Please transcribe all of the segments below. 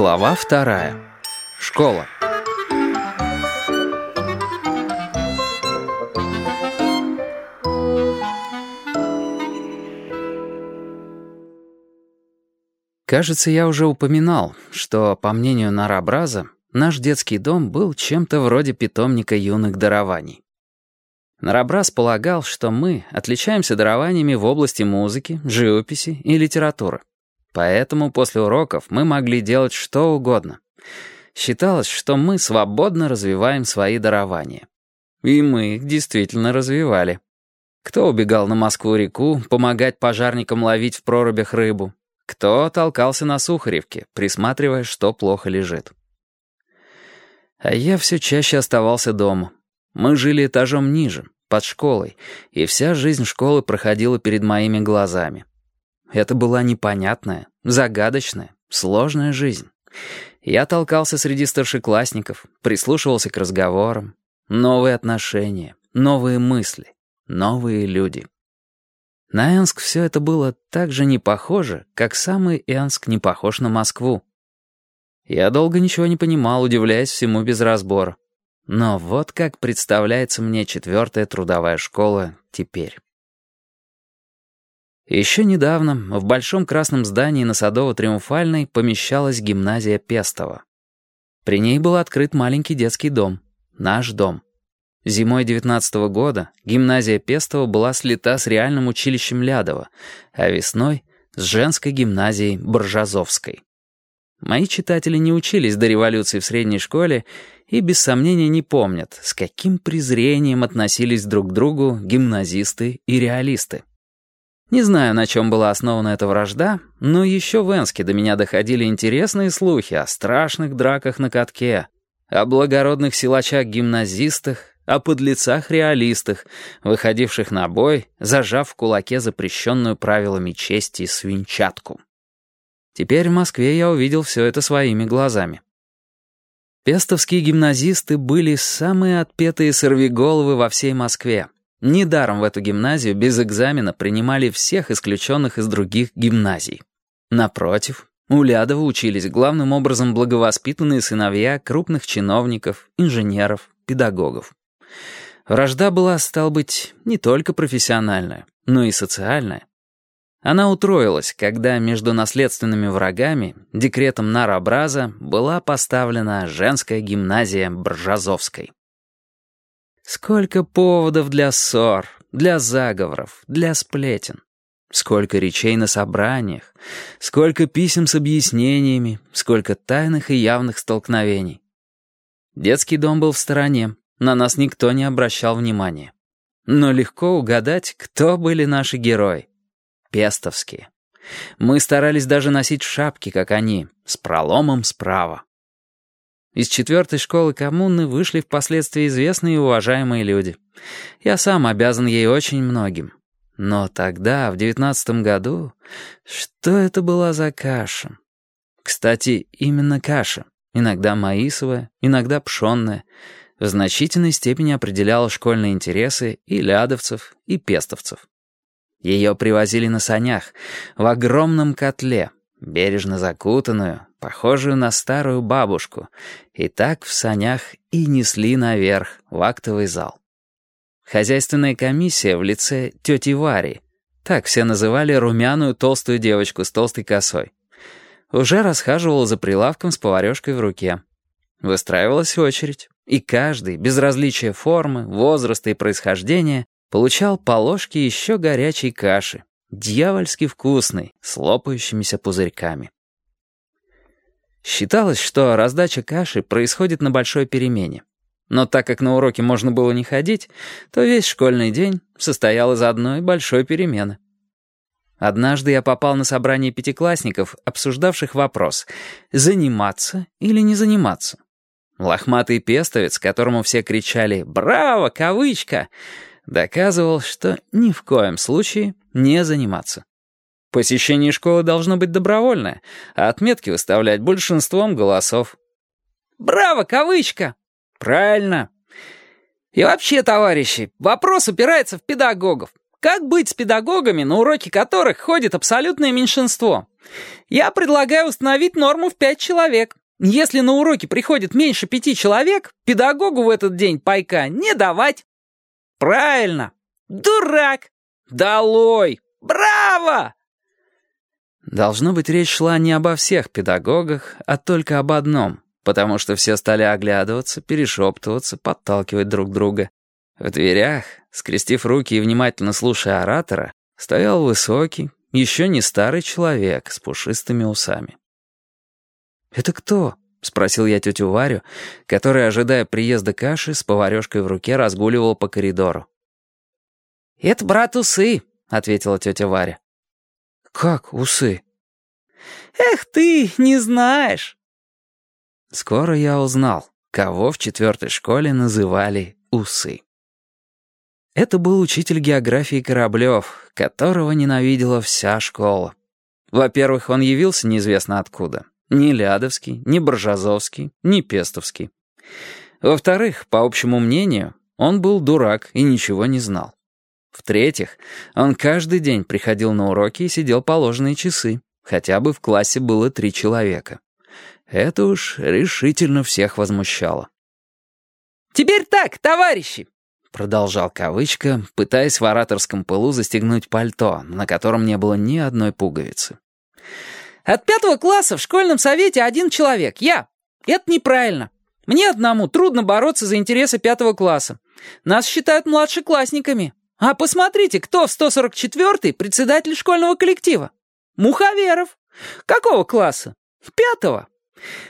Глава вторая. Школа. Кажется, я уже упоминал, что, по мнению Нарабраза, наш детский дом был чем-то вроде питомника юных дарований. Нарабраз полагал, что мы отличаемся дарованиями в области музыки, живописи и литературы. Поэтому после уроков мы могли делать что угодно. Считалось, что мы свободно развиваем свои дарования. И мы их действительно развивали. Кто убегал на Москву-реку, помогать пожарникам ловить в прорубях рыбу. Кто толкался на Сухаревке, присматривая, что плохо лежит. А я все чаще оставался дома. Мы жили этажом ниже, под школой, и вся жизнь школы проходила перед моими глазами. Это была непонятная, загадочная, сложная жизнь. Я толкался среди старшеклассников, прислушивался к разговорам. Новые отношения, новые мысли, новые люди. На Энск все это было так же не похоже, как самый Энск не похож на Москву. Я долго ничего не понимал, удивляясь всему без разбора. Но вот как представляется мне четвертая трудовая школа теперь. Еще недавно в большом красном здании на Садово-Триумфальной помещалась гимназия Пестова. При ней был открыт маленький детский дом, наш дом. Зимой 19 -го года гимназия Пестова была слита с реальным училищем Лядова, а весной — с женской гимназией Боржазовской. Мои читатели не учились до революции в средней школе и без сомнения не помнят, с каким презрением относились друг к другу гимназисты и реалисты. Не знаю, на чем была основана эта вражда, но еще в Энске до меня доходили интересные слухи о страшных драках на катке, о благородных силачах-гимназистах, о подлецах-реалистах, выходивших на бой, зажав в кулаке запрещенную правилами чести свинчатку. Теперь в Москве я увидел все это своими глазами. Пестовские гимназисты были самые отпетые сорвиголовы во всей Москве. Недаром в эту гимназию без экзамена принимали всех исключенных из других гимназий. Напротив, у Лядова учились главным образом благовоспитанные сыновья крупных чиновников, инженеров, педагогов. Вражда была, стал быть, не только профессиональная, но и социальная. Она утроилась, когда между наследственными врагами, декретом Нарабраза, была поставлена женская гимназия Бржазовской. Сколько поводов для ссор, для заговоров, для сплетен. Сколько речей на собраниях, сколько писем с объяснениями, сколько тайных и явных столкновений. Детский дом был в стороне, на нас никто не обращал внимания. Но легко угадать, кто были наши герои. Пестовские. Мы старались даже носить шапки, как они, с проломом справа. Из четвертой школы коммуны вышли впоследствии известные и уважаемые люди. Я сам обязан ей очень многим. Но тогда, в девятнадцатом году, что это была за каша? Кстати, именно каша. Иногда маисовая, иногда пшенная. В значительной степени определяла школьные интересы и лядовцев, и пестовцев. Ее привозили на санях, в огромном котле, бережно закутанную, похожую на старую бабушку, и так в санях и несли наверх, в актовый зал. Хозяйственная комиссия в лице тети Вари, так все называли румяную толстую девочку с толстой косой, уже расхаживала за прилавком с поварешкой в руке. Выстраивалась очередь, и каждый, без различия формы, возраста и происхождения, получал по ложке еще горячей каши, дьявольски вкусный, с лопающимися пузырьками. Считалось, что раздача каши происходит на большой перемене. Но так как на уроки можно было не ходить, то весь школьный день состоял из одной большой перемены. Однажды я попал на собрание пятиклассников, обсуждавших вопрос, заниматься или не заниматься. Лохматый пестовец, которому все кричали «Браво! Кавычка!», доказывал, что ни в коем случае не заниматься. Посещение школы должно быть добровольное, а отметки выставлять большинством голосов. «Браво, кавычка!» «Правильно!» «И вообще, товарищи, вопрос упирается в педагогов. как быть с педагогами, на уроки которых ходит абсолютное меньшинство? Я предлагаю установить норму в пять человек. Если на уроки приходит меньше пяти человек, педагогу в этот день пайка не давать. Правильно. Дурак. Долой. Браво! Должно быть, речь шла не обо всех педагогах, а только об одном, потому что все стали оглядываться, перешептываться, подталкивать друг друга. В дверях, скрестив руки и внимательно слушая оратора, стоял высокий, еще не старый человек с пушистыми усами. «Это кто?» — спросил я тетю Варю, которая, ожидая приезда каши, с поварешкой в руке разгуливала по коридору. «Это брат Усы», — ответила тетя Варя. «Как Усы?» «Эх ты, не знаешь». Скоро я узнал, кого в четвертой школе называли Усы. Это был учитель географии Кораблев, которого ненавидела вся школа. Во-первых, он явился неизвестно откуда. Ни Лядовский, ни Боржазовский, ни Пестовский. Во-вторых, по общему мнению, он был дурак и ничего не знал. В-третьих, он каждый день приходил на уроки и сидел положенные часы, хотя бы в классе было три человека. Это уж решительно всех возмущало. «Теперь так, товарищи!» Продолжал кавычка, пытаясь в ораторском пылу застегнуть пальто, на котором не было ни одной пуговицы. «От пятого класса в школьном совете один человек, я. Это неправильно. Мне одному трудно бороться за интересы пятого класса. Нас считают младшеклассниками. А посмотрите, кто в 144-й председатель школьного коллектива? Мухаверов. Какого класса? Пятого.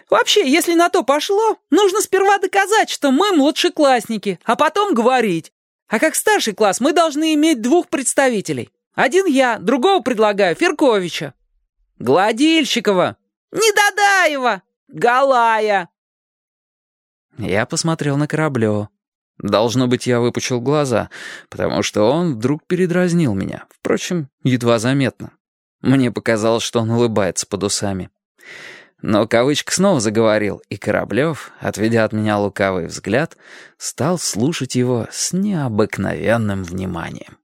Вообще, если на то пошло, нужно сперва доказать, что мы младшеклассники, а потом говорить. А как старший класс мы должны иметь двух представителей. Один я, другого предлагаю Ферковича. Гладильщикова. Недодаева. Галая. Я посмотрел на Кораблева. Должно быть, я выпучил глаза, потому что он вдруг передразнил меня. Впрочем, едва заметно. Мне показалось, что он улыбается под усами. Но кавычка снова заговорил, и Кораблев, отведя от меня лукавый взгляд, стал слушать его с необыкновенным вниманием.